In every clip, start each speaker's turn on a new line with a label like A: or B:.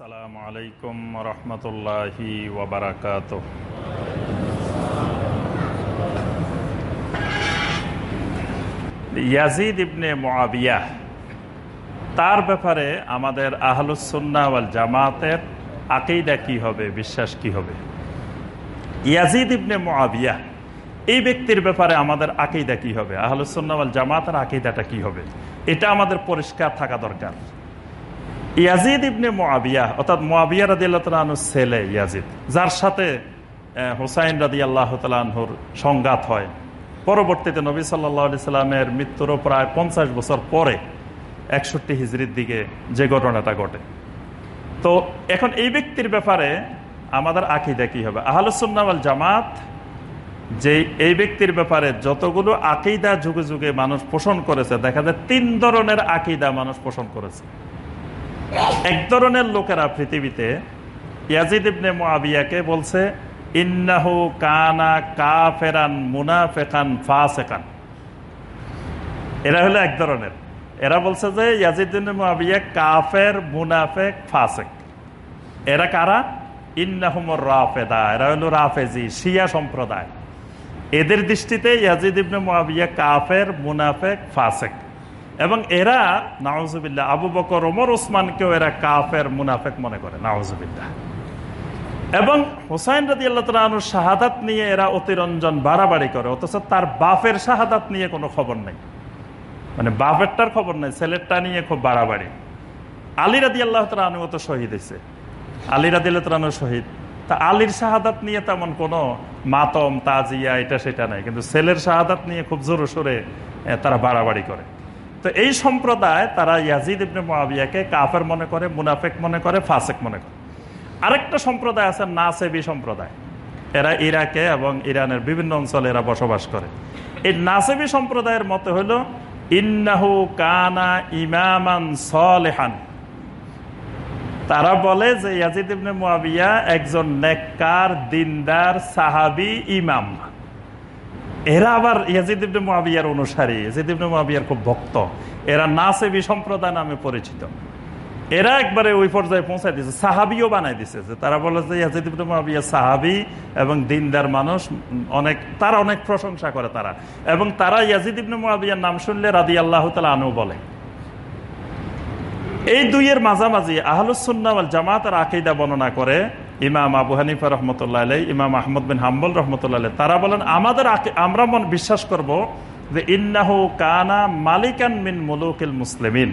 A: আসসালামু আলাইকুম রহমতুল্লাহি ইয়াজিদ ইবনে মোয়াবিয়া তার ব্যাপারে আমাদের আহলুসন্না ওয়াল জামাতের আকেইদা কি হবে, বিশ্বাস কি হবে? ইয়াজিদ ইবনে মোয়াবিয়া এই ব্যক্তির ব্যাপারে আমাদের আকেইদা কি হবে? আহলুসন্না ওয়াল জামাতের আকেইদাটা কি হবে? এটা আমাদের পরিষ্কার থাকা দরকার। ইয়াজিদ ইবনে মোয়াবিয়া অর্থাৎ মোয়াবিয়া রাদি আল্লাহ তালুর ছেলে ইয়াজিদ, যার সাথে হুসাইন রাদি আল্লাহ তালহুর সংঘাত হয়। পরবর্তীতে নবী সাল্লা সাল্লামের মৃত্যুরও প্রায় পঞ্চাশ বছর পরে একষট্টি হিজড়ির দিকে যে ঘটনাটা ঘটে। তো এখন এই ব্যক্তির ব্যাপারে আমাদের আকিদা কি হবে? আহলুসুন্নাওয়াল জামাত যে এই ব্যক্তির ব্যাপারে যতগুলো আকিদা যুগে যুগে মানুষ পোষণ করেছে, দেখা যায় তিন ধরনের আকিদা মানুষ পোষণ করেছে। এক ধরনের লোকেরা পৃথিবীতে ইয়াজিদ ইবনে মুআবিয়াকে বলছে, ইন্নাহু কানা কাফেরান মুনাফেকান ফাসেকান। এরা হলো এক ধরনের। এরা বলছে যে ইয়াজিদ ইবনে মুআবিয়া কাফের, মুনাফেক, ফাসেক। এরা কারা? ইন্নাহুমর রাফেদা। এরা হলো রাফেজি, শিয়া সম্প্রদায়। এদের দৃষ্টিতে ইয়াজিদ ইবনে মুআবিয়া কাফের, মুনাফেক, ফাসেক। এবং এরা নাওজুবিল্লাহ আবু বকর, ওমর ওসমানকেও এরা কাফের, মুনাফেক মনে করে নাওজুবিল্লাহ এবং হুসাইন রাজি আল্লাহ তালুর শাহাদাত নিয়ে এরা অতিরঞ্জন, বাড়াবাড়ি করে, অথচ তার বাপের শাহাদাত নিয়ে কোনো খবর নেই। মানে বাপেরটার খবর নেই, ছেলেরটা নিয়ে খুব বাড়াবাড়ি। আলী রাজি আল্লাহ তালু তো শহীদ হয়েছে। আলী রাজি আল্লাহ তালু শহীদ। তা আলীর শাহাদাত নিয়ে তেমন কোনো মাতম, তাজিয়া, এটা সেটা নাই। কিন্তু ছেলের শাহাদাত নিয়ে খুব জোরে সোরে তারা বাড়াবাড়ি করে। তো এই সম্প্রদায় তারা ইয়াজিদ ইবনে মোয়াবিয়াকে কাফের মনে করে, মুনাফেক মনে করে, ফাসেক মনে করে। আরেকটা সম্প্রদায় আছে নাসেবি সম্প্রদায়। এরা ইরাকে এবং ইরানের বিভিন্ন অঞ্চলে এরা বসবাস করে। এই নাসেবি সম্প্রদায়ের মতে হলো, ইন্নাহু কানা ইমামান সলেহান। তারা বলে যে ইয়াজিদ ইবনে মুয়াবিয়া একজন নেককার, দিনদার, সাহাবি, ইমাম। এরা আবার ইয়াজিদ ইবনে মুয়াবিয়ার অনুসারী। ইয়াজিদ ইবনে মুয়াবিয়ার খুব ভক্ত। এরা নাসেবি সম্প্রদায় নামে পরিচিত। এরা একবারে ওই পর্যায়ে পৌঁছায় দিয়েছে, সাহাবিও বানাই দিছে যে তারা বলে যে ইয়াজিদ ইবনে মুয়াবিয়া সাহাবি এবং দিনদার মানুষ, অনেক, তারা অনেক প্রশংসা করে তারা। এবং তারা ইয়াজিদ ইবনে মুয়াবিয়ার নাম শুনলে রাদি আল্লাহ তালা আনু বলে। এই দুইয়ের মাঝামাঝি আহলুসুন্নাওয়াল জামাত আর আকিদা বর্ণনা করে ইমাম আবু হানিফা রহমতুল্লাহ আলাই ইমাম আহমদ বিন হাম্বল রহমতুল্লাহ আলাই তারা বলেন, আমাদের আমরা মন বিশ্বাস করব যে ইন্নাহু কানা মালিকান মিন মুলুকিল মুসলিমিন।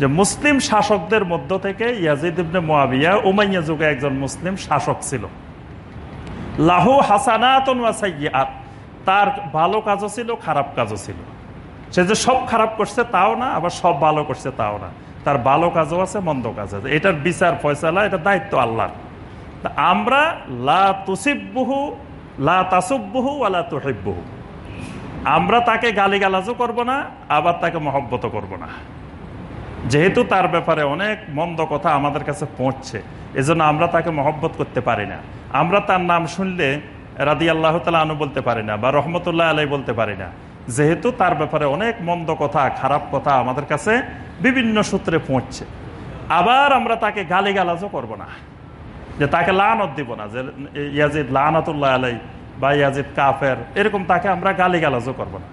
A: যে মুসলিম শাসকদের মধ্য থেকে ইয়াজিদ ইবনে মোয়াবিয়া উমাইয়া যুগে একজন মুসলিম শাসক ছিল। লাহু হাসানাতন ওয়াসাইয়াত তার ভালো কাজও ছিল, খারাপ কাজও ছিল। সে যে সব খারাপ করছে তাও না, আবার সব ভালো করছে তাও না। তার ভালো কাজও আছে, মন্দ কাজ আছে। এটার বিচার ফয়সালা, এটা দায়িত্ব আল্লাহর। আমরা লা তুসিবহু, লা আলা তুহিব্বহু। আমরা তাকে গালিগালাজও করব না, আবার তাকে মহব্বত করব না। যেহেতু তার ব্যাপারে অনেক মন্দ কথা আমাদের কাছে পৌঁছছে, এজন্য আমরা তাকে মহব্বত করতে পারি না। আমরা তার নাম শুনলে রাদি আল্লাহ তালা আনু বলতে পারি না, বা রহমতুল্লাহ আলাই বলতে পারি না। যেহেতু তার ব্যাপারে অনেক মন্দ কথা, খারাপ কথা আমাদের কাছে বিভিন্ন সূত্রে পৌঁছছে। আবার আমরা তাকে গালিগালাজও করব না। যে তাকে লানত দিব না, যে ইয়াজিদ লানতুল্লাহ আলাই বা ইয়াজিদ কাফের, এরকম তাকে আমরা গালিগালাজও করব না।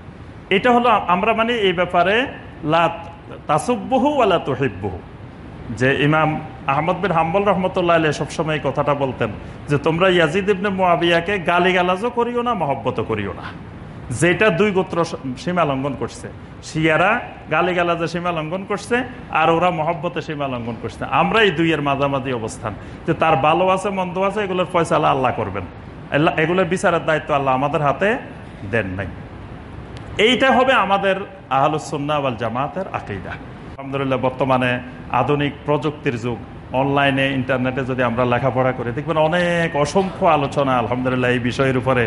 A: এটা হলো আমরা মানে এই ব্যাপারে লাত তাসুব্বহু আলা যে ইমাম আহমদ বিন হাম্বল রহমতুল্লাহ আলী সবসময় এই কথাটা বলতেন যে তোমরা ইয়াজিদ ইবনে মোয়াবিয়াকে গালিগালাজও করিও না মহব্বত করিও না। যেটা দুই গোত্র সীমা লঙ্ঘন করছে। শিয়ারা গালিগালাজে সীমা লঙ্ঘন করছে, আর ওরা মহব্বতে সীমা লঙ্ঘন করছে। আমরা এই দুইয়ের মাঝামাঝি অবস্থান। যে তার ভালো আছে, মন্দ আছে, এগুলোর ফয়সালা আল্লাহ করবেন। এগুলোর বিচারের দায়িত্ব আল্লাহ আমাদের হাতে দেন নাই। এইটা হবে আমাদের আহলুসন্না জামাতের আকিদা। আলহামদুলিল্লাহ, বর্তমানে আধুনিক প্রযুক্তির যুগ। অনলাইনে, ইন্টারনেটে যদি আমরা লেখাপড়া করি, দেখবেন অনেক অসংখ্য আলোচনা, আলহামদুলিল্লাহ, এই বিষয়ের উপরে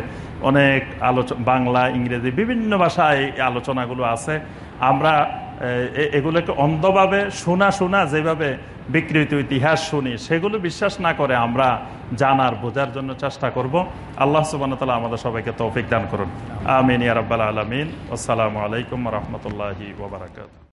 A: অনেক আলোচনা বাংলা, ইংরেজি বিভিন্ন ভাষায় আলোচনাগুলো আছে। আমরা এগুলোকে অন্ধভাবে শোনা শোনা যেভাবে বিকৃত ইতিহাস শুনি, সেগুলো বিশ্বাস না করে আমরা জানার, বোঝার জন্য চেষ্টা করব। আল্লাহ সুবান তালা আমাদের সবাইকে তৌফিক দান করুন। আমিন ইয়ারব্বাল আলমিন। আসসালামু আলাইকুম রহমতুল্লাহি